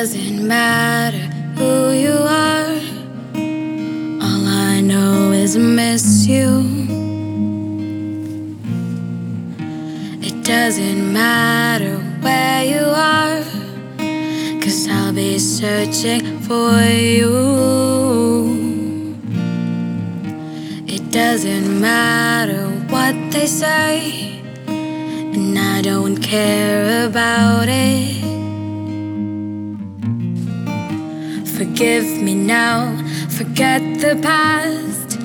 doesn't matter who you are. All I know is I miss you. It doesn't matter where you are, cause I'll be searching for you. It doesn't matter what they say, and I don't care about it. Forgive me now, forget the past.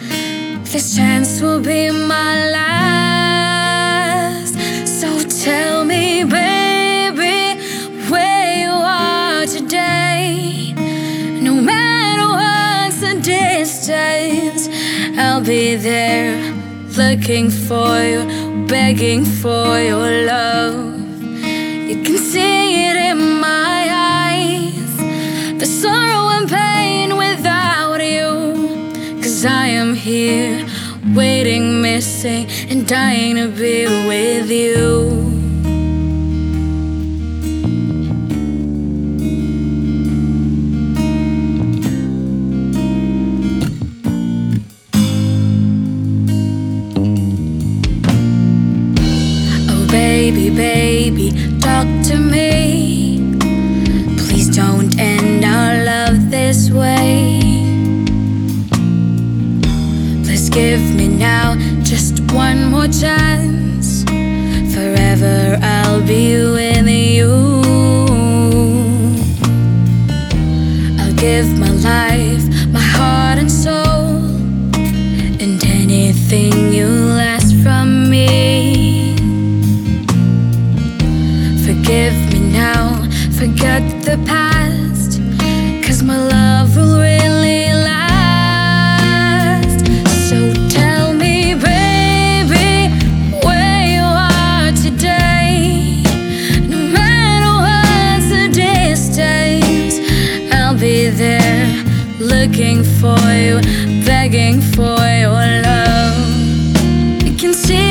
This chance will be my last. So tell me, baby, where you are today. No matter what's the distance, I'll be there looking for you, begging for your love. You can see it the sorrow and pain without you. Cause I am here, waiting, missing, and dying to be with you. Give me now just one more chance. Forever I'll be with you. I'll give my life, looking for you, begging for your love. You can see.